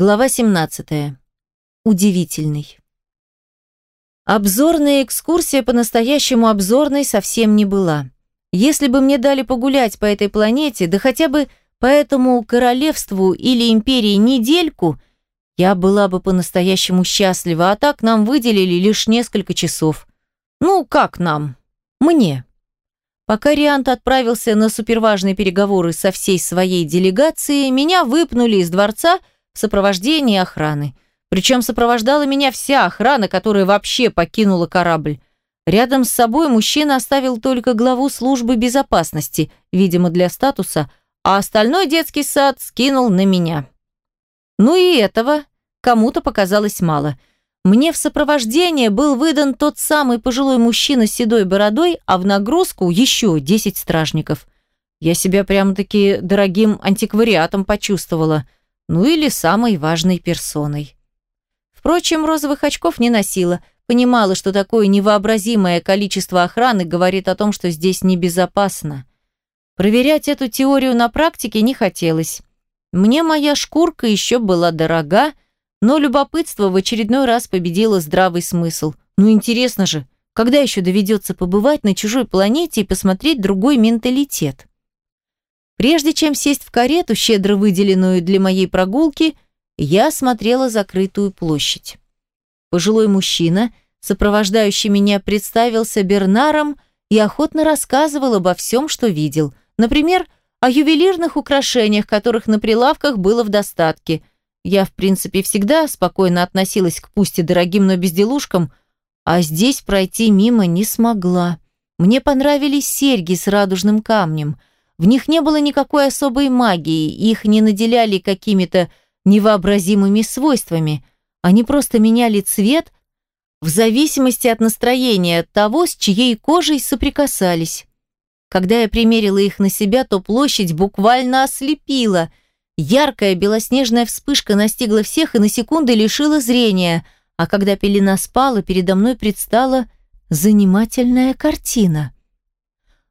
Глава 17. Удивительный. Обзорная экскурсия по-настоящему обзорной совсем не была. Если бы мне дали погулять по этой планете, да хотя бы по этому королевству или империи недельку, я была бы по-настоящему счастлива, а так нам выделили лишь несколько часов. Ну, как нам? Мне. Пока Риант отправился на суперважные переговоры со всей своей делегацией, меня выпнули из дворца в сопровождении охраны. Причем сопровождала меня вся охрана, которая вообще покинула корабль. Рядом с собой мужчина оставил только главу службы безопасности, видимо, для статуса, а остальной детский сад скинул на меня. Ну и этого кому-то показалось мало. Мне в сопровождение был выдан тот самый пожилой мужчина с седой бородой, а в нагрузку еще 10 стражников. Я себя прямо-таки дорогим антиквариатом почувствовала. Ну или самой важной персоной. Впрочем, розовых очков не носила – Понимала, что такое невообразимое количество охраны говорит о том, что здесь небезопасно. Проверять эту теорию на практике не хотелось. Мне моя шкурка еще была дорога, но любопытство в очередной раз победило здравый смысл. Ну интересно же, когда еще доведется побывать на чужой планете и посмотреть другой менталитет? Прежде чем сесть в карету, щедро выделенную для моей прогулки, я смотрела закрытую площадь. Пожилой мужчина, сопровождающий меня, представился Бернаром и охотно рассказывал обо всем, что видел. Например, о ювелирных украшениях, которых на прилавках было в достатке. Я, в принципе, всегда спокойно относилась к пусть и дорогим, но безделушкам, а здесь пройти мимо не смогла. Мне понравились серьги с радужным камнем. В них не было никакой особой магии, их не наделяли какими-то невообразимыми свойствами – они просто меняли цвет в зависимости от настроения того, с чьей кожей соприкасались. Когда я примерила их на себя, то площадь буквально ослепила. Яркая белоснежная вспышка настигла всех и на секунды лишила зрения, а когда пелена спала, передо мной предстала занимательная картина.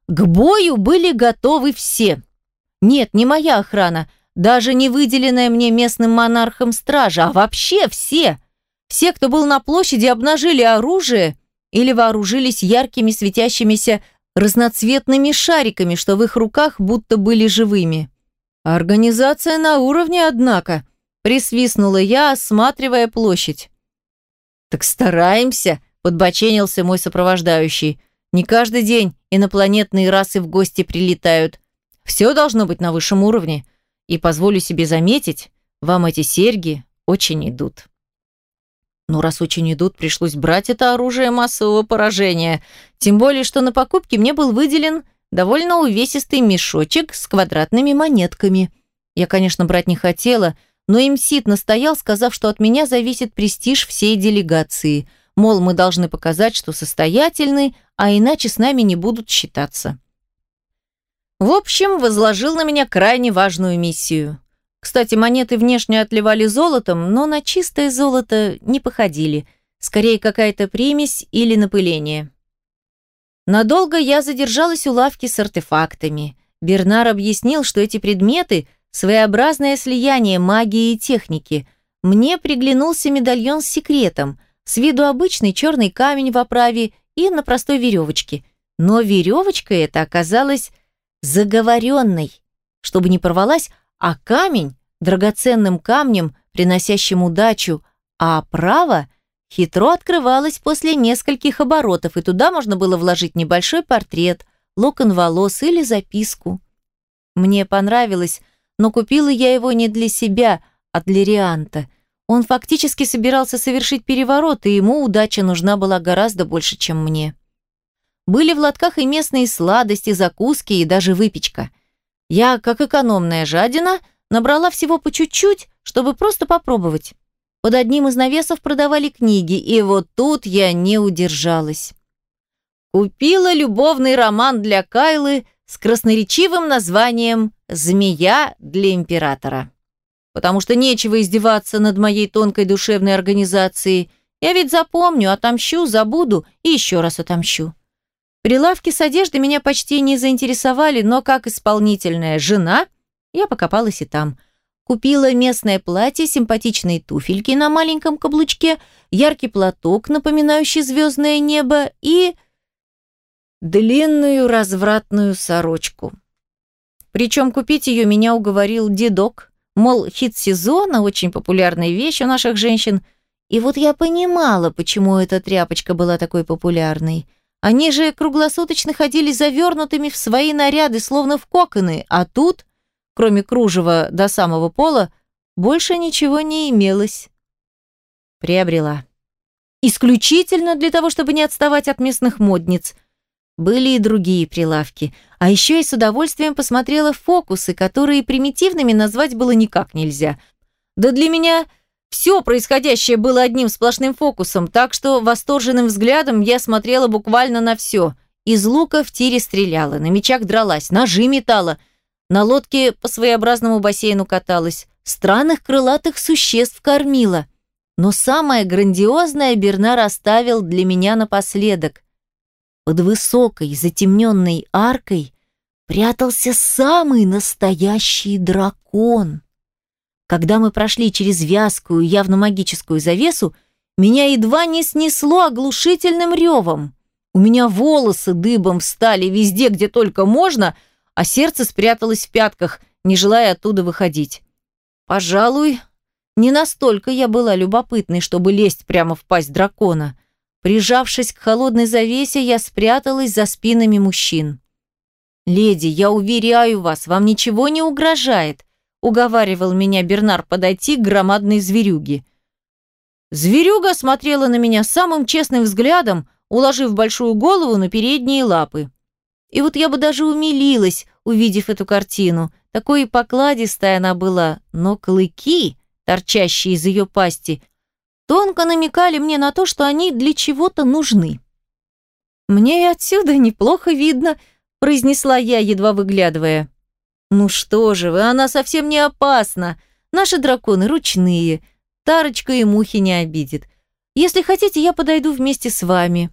К бою были готовы все. Нет, не моя охрана, даже не выделенная мне местным монархом стража, а вообще все. Все, кто был на площади, обнажили оружие или вооружились яркими светящимися разноцветными шариками, что в их руках будто были живыми. Организация на уровне, однако, присвистнула я, осматривая площадь. Так стараемся, подбоченился мой сопровождающий. Не каждый день инопланетные расы в гости прилетают. Все должно быть на высшем уровне. И позволю себе заметить, вам эти серьги очень идут. Но раз очень идут, пришлось брать это оружие массового поражения. Тем более, что на покупке мне был выделен довольно увесистый мешочек с квадратными монетками. Я, конечно, брать не хотела, но имсит настоял, сказав, что от меня зависит престиж всей делегации. Мол, мы должны показать, что состоятельны, а иначе с нами не будут считаться. В общем, возложил на меня крайне важную миссию. Кстати, монеты внешне отливали золотом, но на чистое золото не походили. Скорее, какая-то примесь или напыление. Надолго я задержалась у лавки с артефактами. Бернар объяснил, что эти предметы – своеобразное слияние магии и техники. Мне приглянулся медальон с секретом, с виду обычный черный камень в оправе и на простой веревочке. Но веревочка эта оказалась заговоренной, чтобы не порвалась, а камень драгоценным камнем, приносящим удачу, а право хитро открывалось после нескольких оборотов, и туда можно было вложить небольшой портрет, локон волос или записку. Мне понравилось, но купила я его не для себя, а для Рианта. Он фактически собирался совершить переворот, и ему удача нужна была гораздо больше, чем мне. Были в лотках и местные сладости, закуски и даже выпечка. Я, как экономная жадина, набрала всего по чуть-чуть, чтобы просто попробовать. Под одним из навесов продавали книги, и вот тут я не удержалась. Купила любовный роман для Кайлы с красноречивым названием «Змея для императора». Потому что нечего издеваться над моей тонкой душевной организацией. Я ведь запомню, отомщу, забуду и еще раз отомщу. Прилавки с одеждой меня почти не заинтересовали, но как исполнительная жена я покопалась и там. купила местное платье, симпатичные туфельки на маленьком каблучке, яркий платок, напоминающий звездное небо, и длинную развратную сорочку. Причем купить ее меня уговорил дедок, мол, хит сезона, очень популярная вещь у наших женщин. И вот я понимала, почему эта тряпочка была такой популярной. Они же круглосуточно ходили завернутыми в свои наряды, словно в коконы, а тут, кроме кружева до самого пола, больше ничего не имелось. Приобрела. Исключительно для того, чтобы не отставать от местных модниц – были и другие прилавки. А еще я с удовольствием посмотрела фокусы, которые примитивными назвать было никак нельзя. Да для меня все происходящее было одним сплошным фокусом, так что восторженным взглядом я смотрела буквально на все. Из лука в тире стреляла, на мечах дралась, ножи метала, на лодке по своеобразному бассейну каталась, странных крылатых существ кормила. Но самое грандиозное Бернар оставил для меня напоследок – под высокой затемненной аркой прятался самый настоящий дракон. Когда мы прошли через вязкую, явно магическую завесу, меня едва не снесло оглушительным ревом. У меня волосы дыбом встали везде, где только можно, а сердце спряталось в пятках, не желая оттуда выходить. Пожалуй, не настолько я была любопытной, чтобы лезть прямо в пасть дракона. Прижавшись к холодной завесе, я спряталась за спинами мужчин. «Леди, я уверяю вас, вам ничего не угрожает», уговаривал меня Бернар подойти к громадной зверюге. Зверюга смотрела на меня самым честным взглядом, уложив большую голову на передние лапы. И вот я бы даже умилилась, увидев эту картину. Такой покладистая она была, но клыки, торчащие из ее пасти, тонко намекали мне на то, что они для чего-то нужны. «Мне и отсюда неплохо видно», – произнесла я, едва выглядывая. «Ну что же вы, она совсем не опасна. Наши драконы ручные. Тарочка и мухи не обидит. Если хотите, я подойду вместе с вами».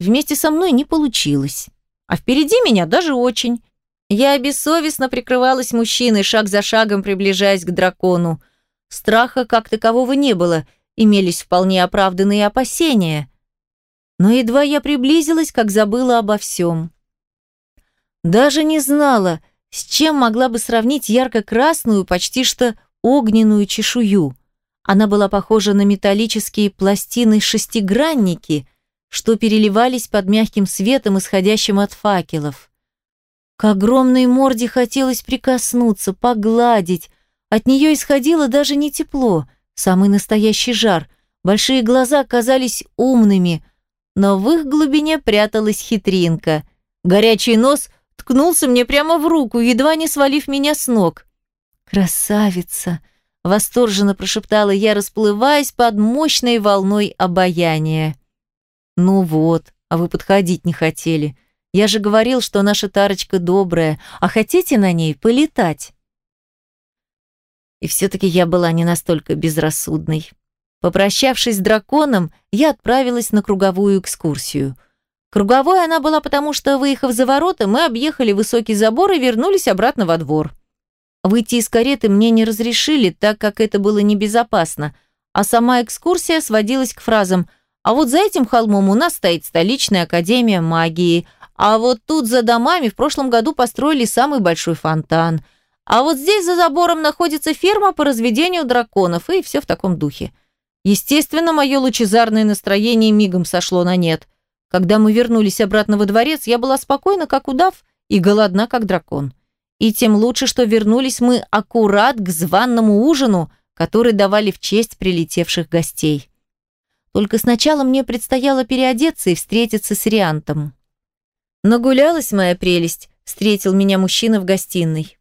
Вместе со мной не получилось. А впереди меня даже очень. Я бессовестно прикрывалась мужчиной, шаг за шагом приближаясь к дракону. Страха как такового не было – имелись вполне оправданные опасения. Но едва я приблизилась, как забыла обо всем. Даже не знала, с чем могла бы сравнить ярко-красную, почти что огненную чешую. Она была похожа на металлические пластины-шестигранники, что переливались под мягким светом, исходящим от факелов. К огромной морде хотелось прикоснуться, погладить. От нее исходило даже не тепло — Самый настоящий жар. Большие глаза казались умными, но в их глубине пряталась хитринка. Горячий нос ткнулся мне прямо в руку, едва не свалив меня с ног. «Красавица!» — восторженно прошептала я, расплываясь под мощной волной обаяния. «Ну вот, а вы подходить не хотели. Я же говорил, что наша тарочка добрая, а хотите на ней полетать?» И все-таки я была не настолько безрассудной. Попрощавшись с драконом, я отправилась на круговую экскурсию. Круговой она была потому, что, выехав за ворота, мы объехали высокий забор и вернулись обратно во двор. Выйти из кареты мне не разрешили, так как это было небезопасно, а сама экскурсия сводилась к фразам «А вот за этим холмом у нас стоит столичная академия магии», «А вот тут за домами в прошлом году построили самый большой фонтан», а вот здесь за забором находится ферма по разведению драконов, и все в таком духе. Естественно, мое лучезарное настроение мигом сошло на нет. Когда мы вернулись обратно во дворец, я была спокойна, как удав, и голодна, как дракон. И тем лучше, что вернулись мы аккурат к званному ужину, который давали в честь прилетевших гостей. Только сначала мне предстояло переодеться и встретиться с Риантом. Нагулялась моя прелесть, встретил меня мужчина в гостиной.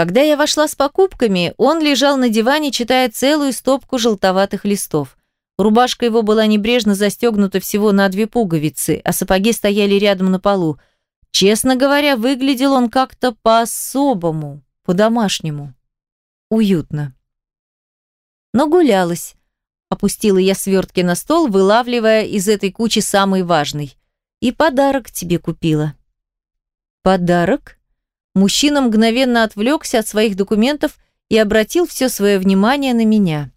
Когда я вошла с покупками, он лежал на диване, читая целую стопку желтоватых листов. Рубашка его была небрежно застегнута всего на две пуговицы, а сапоги стояли рядом на полу. Честно говоря, выглядел он как-то по-особому, по-домашнему. Уютно. Но гулялась. Опустила я свертки на стол, вылавливая из этой кучи самый важный. И подарок тебе купила. Подарок? Мужчина мгновенно отвлекся от своих документов и обратил все свое внимание на меня.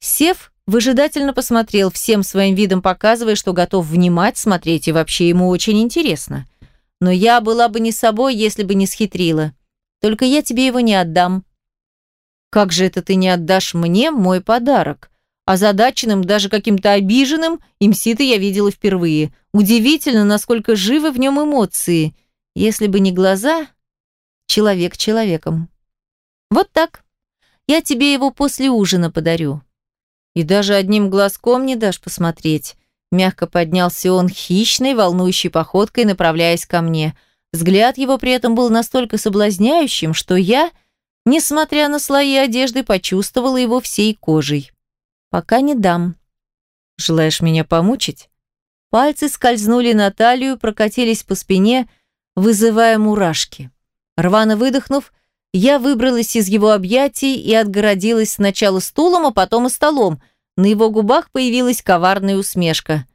Сев, выжидательно посмотрел, всем своим видом показывая, что готов внимать, смотреть, и вообще ему очень интересно. Но я была бы не собой, если бы не схитрила. Только я тебе его не отдам. Как же это ты не отдашь мне мой подарок? Озадаченным, даже каким-то обиженным, имсита я видела впервые. Удивительно, насколько живы в нем эмоции. Если бы не глаза, человек человеком. Вот так. Я тебе его после ужина подарю. И даже одним глазком не дашь посмотреть. Мягко поднялся он хищной, волнующей походкой, направляясь ко мне. Взгляд его при этом был настолько соблазняющим, что я, несмотря на слои одежды, почувствовала его всей кожей. Пока не дам. Желаешь меня помучить? Пальцы скользнули на талию, прокатились по спине, вызывая мурашки. Рвано выдохнув, я выбралась из его объятий и отгородилась сначала стулом, а потом и столом. На его губах появилась коварная усмешка.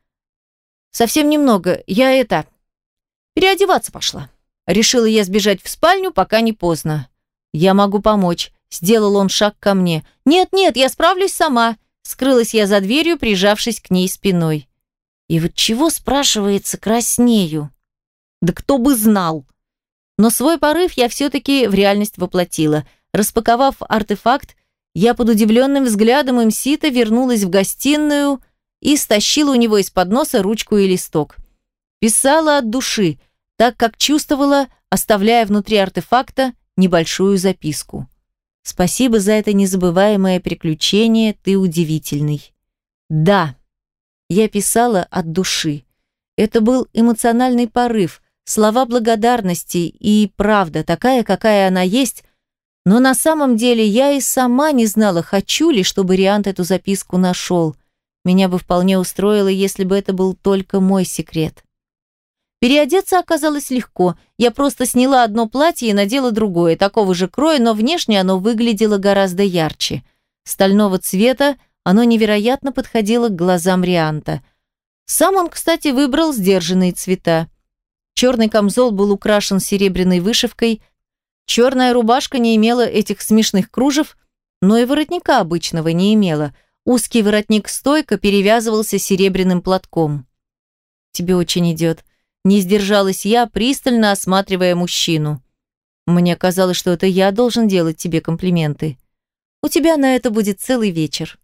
«Совсем немного. Я это... переодеваться пошла». Решила я сбежать в спальню, пока не поздно. «Я могу помочь», — сделал он шаг ко мне. «Нет-нет, я справлюсь сама», Скрылась я за дверью, прижавшись к ней спиной. И вот чего, спрашивается, краснею? Да кто бы знал! Но свой порыв я все-таки в реальность воплотила. Распаковав артефакт, я под удивленным взглядом Имсита вернулась в гостиную и стащила у него из-под носа ручку и листок. Писала от души, так как чувствовала, оставляя внутри артефакта небольшую записку. Спасибо за это незабываемое приключение, ты удивительный. Да, я писала от души. Это был эмоциональный порыв, слова благодарности и правда, такая, какая она есть, но на самом деле я и сама не знала, хочу ли, чтобы Риант эту записку нашел. Меня бы вполне устроило, если бы это был только мой секрет. Переодеться оказалось легко. Я просто сняла одно платье и надела другое, такого же кроя, но внешне оно выглядело гораздо ярче. Стального цвета оно невероятно подходило к глазам Рианта. Сам он, кстати, выбрал сдержанные цвета. Черный камзол был украшен серебряной вышивкой, черная рубашка не имела этих смешных кружев, но и воротника обычного не имела. Узкий воротник стойко перевязывался серебряным платком. «Тебе очень идет», не сдержалась я, пристально осматривая мужчину. Мне казалось, что это я должен делать тебе комплименты. У тебя на это будет целый вечер.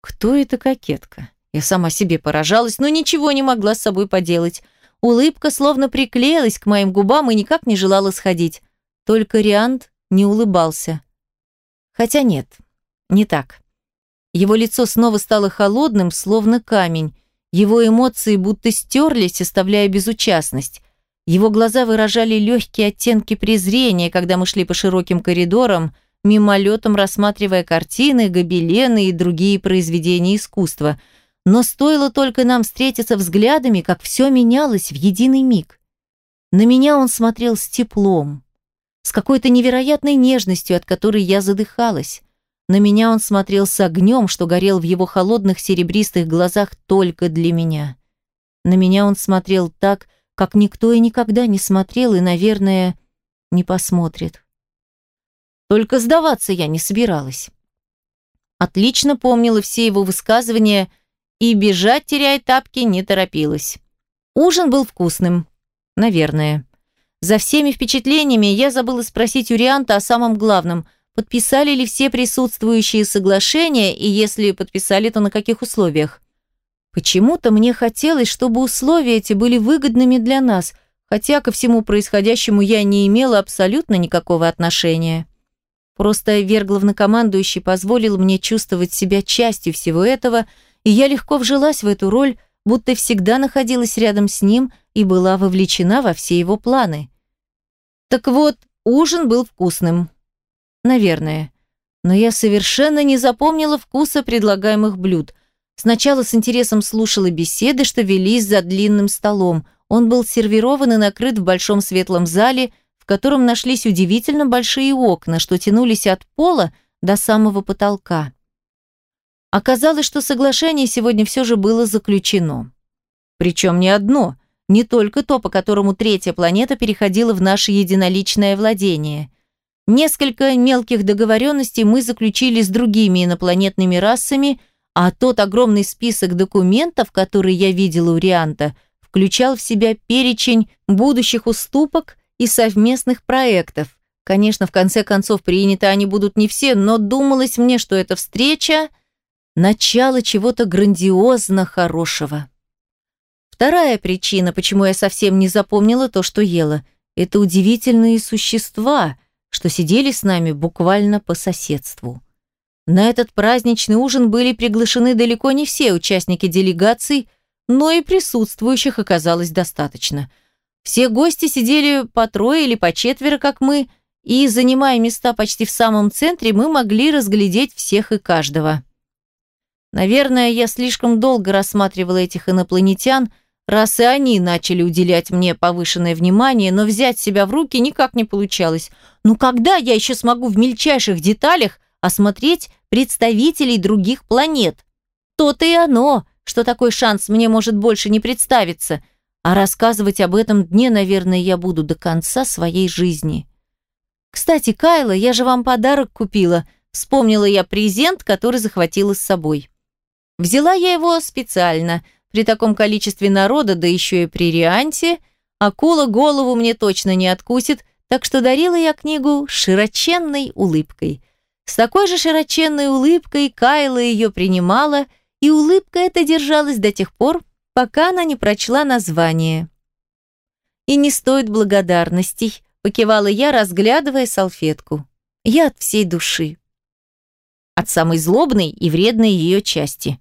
Кто эта кокетка? Я сама себе поражалась, но ничего не могла с собой поделать. Улыбка словно приклеилась к моим губам и никак не желала сходить. Только Риант не улыбался. Хотя нет, не так. Его лицо снова стало холодным, словно камень. Его эмоции будто стерлись, оставляя безучастность. Его глаза выражали легкие оттенки презрения, когда мы шли по широким коридорам, мимолетом рассматривая картины, гобелены и другие произведения искусства. Но стоило только нам встретиться взглядами, как все менялось в единый миг. На меня он смотрел с теплом, с какой-то невероятной нежностью, от которой я задыхалась. На меня он смотрел с огнем, что горел в его холодных серебристых глазах только для меня. На меня он смотрел так, как никто и никогда не смотрел и, наверное, не посмотрит. Только сдаваться я не собиралась. Отлично помнила все его высказывания и бежать, теряя тапки, не торопилась. Ужин был вкусным. Наверное. За всеми впечатлениями я забыла спросить у Рианта о самом главном – подписали ли все присутствующие соглашения и если подписали, то на каких условиях. Почему-то мне хотелось, чтобы условия эти были выгодными для нас, хотя ко всему происходящему я не имела абсолютно никакого отношения. Просто Вер главнокомандующий позволил мне чувствовать себя частью всего этого, и я легко вжилась в эту роль, будто всегда находилась рядом с ним и была вовлечена во все его планы. Так вот, ужин был вкусным. Наверное. Но я совершенно не запомнила вкуса предлагаемых блюд. Сначала с интересом слушала беседы, что велись за длинным столом. Он был сервирован и накрыт в большом светлом зале, в котором нашлись удивительно большие окна, что тянулись от пола до самого потолка. Оказалось, что соглашение сегодня все же было заключено. Причем не одно, не только то, по которому третья планета переходила в наше единоличное владение – Несколько мелких договоренностей мы заключили с другими инопланетными расами, а тот огромный список документов, который я видела у Рианта, включал в себя перечень будущих уступок и совместных проектов. Конечно, в конце концов, приняты они будут не все, но думалось мне, что эта встреча – начало чего-то грандиозно хорошего. Вторая причина, почему я совсем не запомнила то, что ела – это удивительные существа, что сидели с нами буквально по соседству. На этот праздничный ужин были приглашены далеко не все участники делегаций, но и присутствующих оказалось достаточно. Все гости сидели по трое или по четверо, как мы – и, занимая места почти в самом центре, мы могли разглядеть всех и каждого. Наверное, я слишком долго рассматривала этих инопланетян, раз и они начали уделять мне повышенное внимание, но взять себя в руки никак не получалось. Ну когда я еще смогу в мельчайших деталях осмотреть представителей других планет? То-то и оно, что такой шанс мне может больше не представиться, а рассказывать об этом дне, наверное, я буду до конца своей жизни. «Кстати, Кайла, я же вам подарок купила», вспомнила я презент, который захватила с собой. Взяла я его специально. При таком количестве народа, да еще и при Рианте, акула голову мне точно не откусит, так что дарила я книгу широченной улыбкой. С такой же широченной улыбкой Кайла ее принимала, и улыбка эта держалась до тех пор, пока она не прочла название. И не стоит благодарностей, Покивала я, разглядывая салфетку. Я от всей души. От самой злобной и вредной ее части.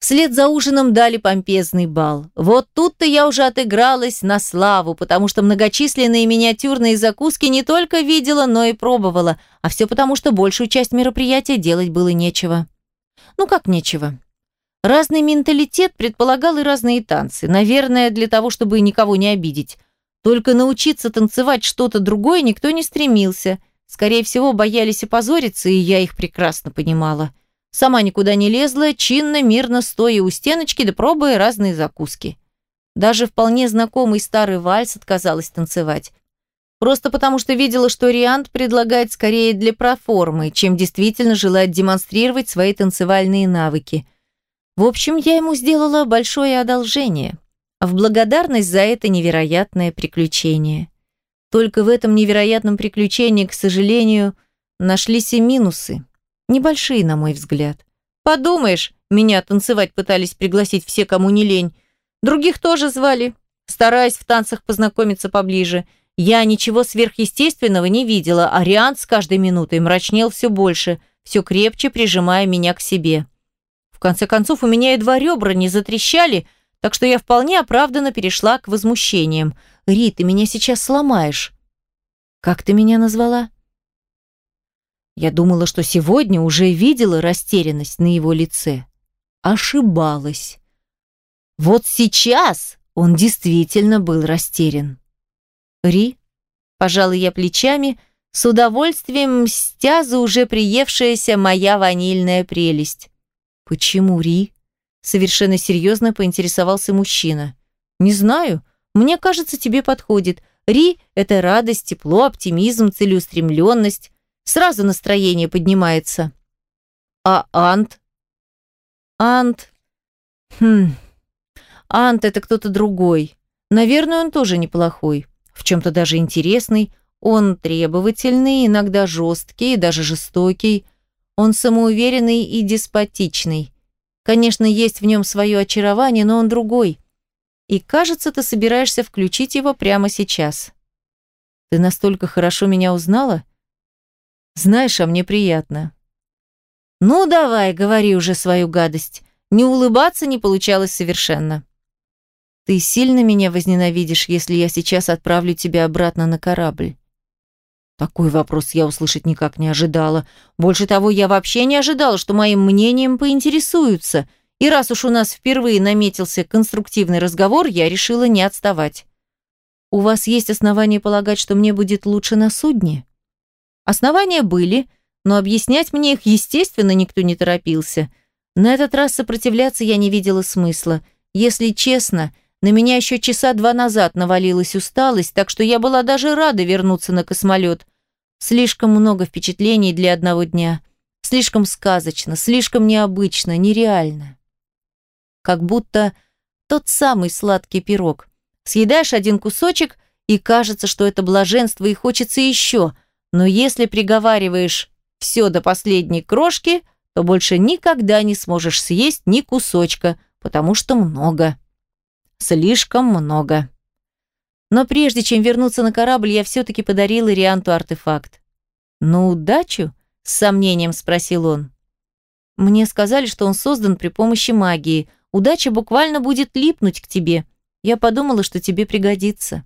Вслед за ужином дали помпезный бал. Вот тут-то я уже отыгралась на славу, потому что многочисленные миниатюрные закуски не только видела, но и пробовала, а все потому, что большую часть мероприятия делать было нечего. Ну как нечего? Разный менталитет предполагал и разные танцы, наверное, для того, чтобы никого не обидеть. Только научиться танцевать что-то другое никто не стремился. Скорее всего, боялись опозориться, и я их прекрасно понимала. Сама никуда не лезла, чинно, мирно стоя у стеночки да пробуя разные закуски. Даже вполне знакомый старый вальс отказалась танцевать. Просто потому, что видела, что Риант предлагает скорее для проформы, чем действительно желает демонстрировать свои танцевальные навыки. В общем, я ему сделала большое одолжение в благодарность за это невероятное приключение. Только в этом невероятном приключении, к сожалению, нашлись и минусы. Небольшие, на мой взгляд. Подумаешь, меня танцевать пытались пригласить все, кому не лень. Других тоже звали, стараясь в танцах познакомиться поближе. Я ничего сверхъестественного не видела, а Риан с каждой минутой мрачнел все больше, все крепче прижимая меня к себе. В конце концов, у меня едва ребра не затрещали – так что я вполне оправданно перешла к возмущениям. «Ри, ты меня сейчас сломаешь». «Как ты меня назвала?» Я думала, что сегодня уже видела растерянность на его лице. Ошибалась. Вот сейчас он действительно был растерян. «Ри?» Пожалуй, я плечами, с удовольствием мстя за уже приевшаяся моя ванильная прелесть. «Почему Ри?» Совершенно серьезно поинтересовался мужчина. «Не знаю. Мне кажется, тебе подходит. Ри – это радость, тепло, оптимизм, целеустремленность. Сразу настроение поднимается». «А Ант?» «Ант...» «Хм... Ант – это кто-то другой. Наверное, он тоже неплохой. В чем-то даже интересный. Он требовательный, иногда жесткий, даже жестокий. Он самоуверенный и деспотичный. Конечно, есть в нем свое очарование, но он другой. И кажется, ты собираешься включить его прямо сейчас. Ты настолько хорошо меня узнала? Знаешь, а мне приятно. Ну, давай, говори уже свою гадость. Не улыбаться не получалось совершенно. Ты сильно меня возненавидишь, если я сейчас отправлю тебя обратно на корабль? Такой вопрос я услышать никак не ожидала. Больше того, я вообще не ожидала, что моим мнением поинтересуются. И раз уж у нас впервые наметился конструктивный разговор, я решила не отставать. «У вас есть основания полагать, что мне будет лучше на судне?» Основания были, но объяснять мне их, естественно, никто не торопился. На этот раз сопротивляться я не видела смысла. Если честно, на меня еще часа два назад навалилась усталость, так что я была даже рада вернуться на космолет. Слишком много впечатлений для одного дня. Слишком сказочно, слишком необычно, нереально. Как будто тот самый сладкий пирог. Съедаешь один кусочек, и кажется, что это блаженство, и хочется еще. Но если приговариваешь все до последней крошки, то больше никогда не сможешь съесть ни кусочка, потому что много. Слишком много. Но прежде чем вернуться на корабль, я все-таки подарил Ирианту артефакт. «На удачу?» – с сомнением спросил он. «Мне сказали, что он создан при помощи магии. Удача буквально будет липнуть к тебе. Я подумала, что тебе пригодится».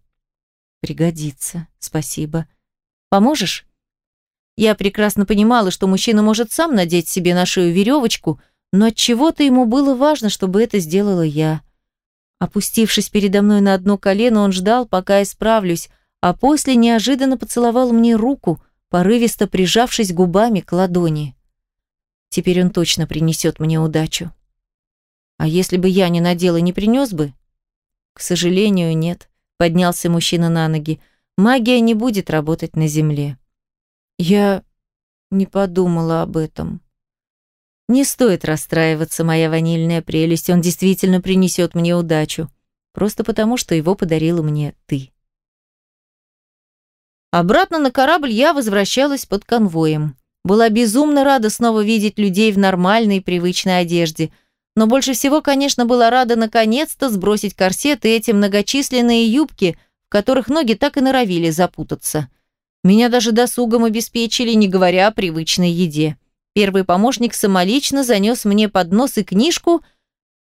«Пригодится. Спасибо. Поможешь?» Я прекрасно понимала, что мужчина может сам надеть себе на шею веревочку, но от чего то ему было важно, чтобы это сделала я. Опустившись передо мной на одно колено, он ждал, пока я справлюсь, а после неожиданно поцеловал мне руку, порывисто прижавшись губами к ладони. Теперь он точно принесет мне удачу. А если бы я не надела, не принес бы? К сожалению, нет. Поднялся мужчина на ноги. Магия не будет работать на земле. Я не подумала об этом. Не стоит расстраиваться, моя ванильная прелесть, он действительно принесет мне удачу. Просто потому, что его подарила мне ты. Обратно на корабль я возвращалась под конвоем. Была безумно рада снова видеть людей в нормальной, привычной одежде. Но больше всего, конечно, была рада наконец-то сбросить корсет и эти многочисленные юбки, которых ноги так и норовили запутаться. Меня даже досугом обеспечили, не говоря о привычной еде. Первый помощник самолично занес мне поднос и книжку,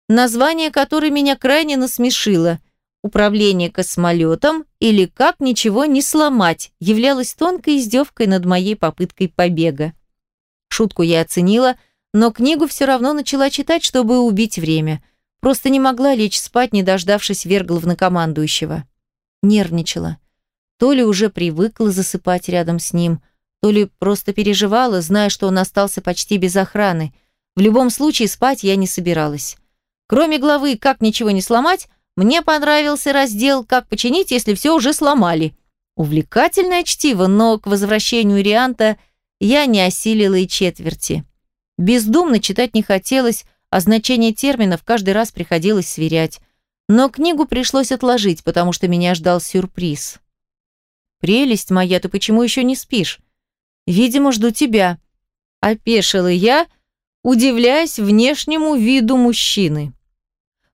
название которой меня крайне насмешило. «Управление космолетом» или «Как ничего не сломать» являлось тонкой издевкой над моей попыткой побега. Шутку я оценила, но книгу все равно начала читать, чтобы убить время. Просто не могла лечь спать, не дождавшись верглавнокомандующего. Нервничала. То ли уже привыкла засыпать рядом с ним, то ли просто переживала, зная, что он остался почти без охраны. В любом случае спать я не собиралась. Кроме главы «Как ничего не сломать», мне понравился раздел «Как починить, если все уже сломали». Увлекательное чтиво, но к возвращению Рианта я не осилила и четверти. Бездумно читать не хотелось, а значение терминов каждый раз приходилось сверять. Но книгу пришлось отложить, потому что меня ждал сюрприз. «Прелесть моя, ты почему еще не спишь?» «Видимо, жду тебя», – опешила я, удивляясь внешнему виду мужчины.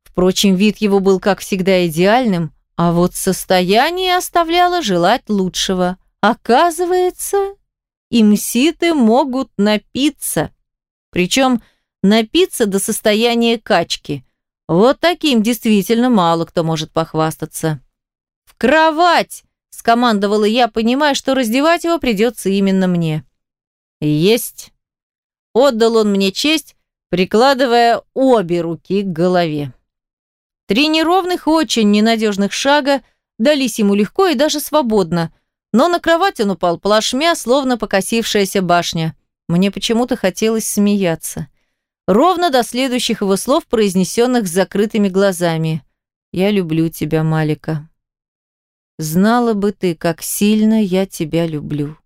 Впрочем, вид его был, как всегда, идеальным, а вот состояние оставляло желать лучшего. Оказывается, имситы могут напиться. Причем напиться до состояния качки. Вот таким действительно мало кто может похвастаться. «В кровать!» скомандовала я, понимая, что раздевать его придется именно мне. Есть. Отдал он мне честь, прикладывая обе руки к голове. Три неровных, очень ненадежных шага дались ему легко и даже свободно, но на кровать он упал плашмя, словно покосившаяся башня. Мне почему-то хотелось смеяться. Ровно до следующих его слов, произнесенных с закрытыми глазами. «Я люблю тебя, Малика». Знала бы ты, как сильно я тебя люблю.